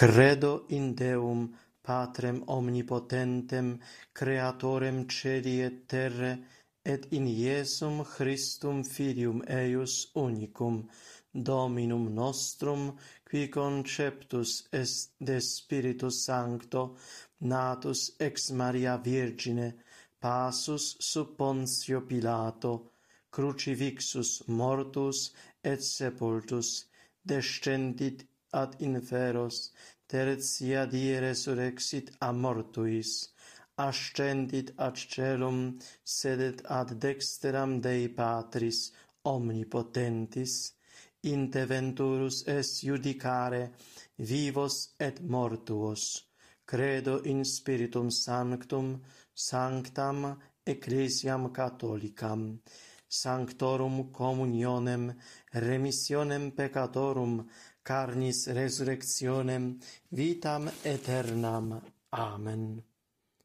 Credo in Deum, Patrem omnipotentem, creatorem celi et terre, et in Iesum Christum Filium eius unicum, Dominum nostrum, qui conceptus est de Spiritus Sancto, natus ex Maria Virgine, passus sub Pontio Pilato, crucifixus mortus et sepultus, descendit ad inferos, tertia die resurrexit a mortuis, ascendit ad celum, sedet ad dexteram Dei Patris, omnipotentis, inte venturus est judicare vivos et mortuos. Credo in Spiritum Sanctum, Sanctam Ecclesiam Catholicam, Sanctorum Communionem, Remissionem Peccatorum, carnis resurrectionem vitam aeternam. Amen.